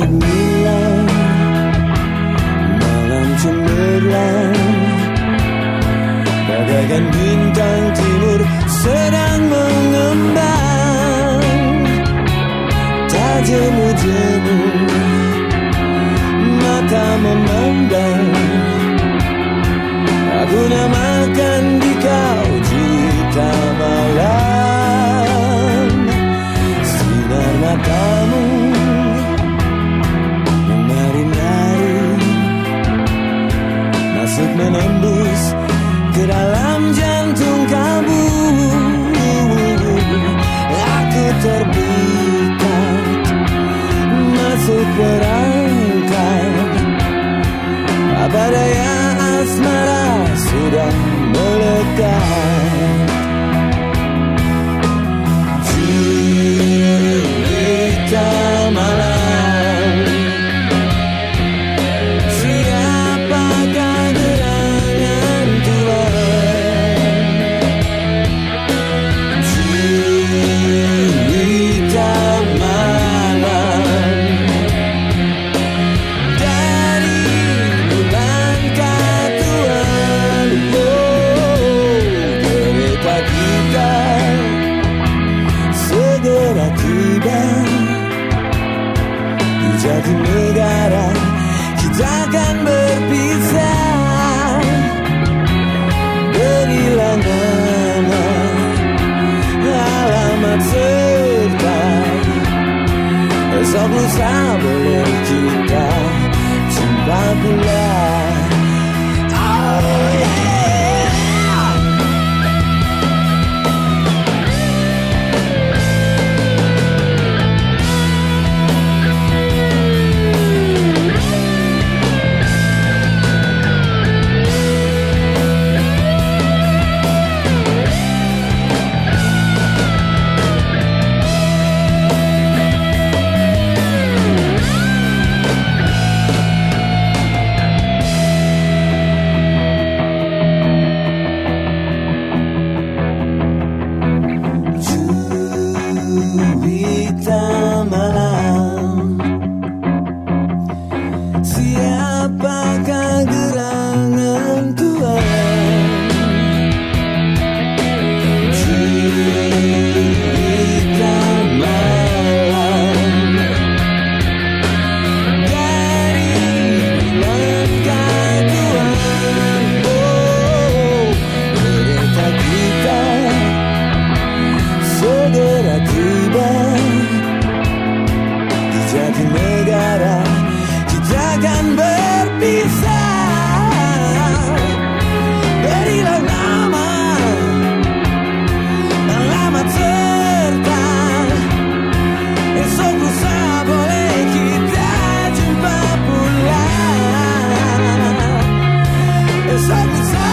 gemilang Malam cemerlang. Bagaikan bintang timur sedang mengembang. Tak jemu-jemu Mata memandang. Aku namakan menembus ke dalam jantung kamu Aku terbuka masuk berat. Untuk lusa boleh kita jumpa pula. Sorry.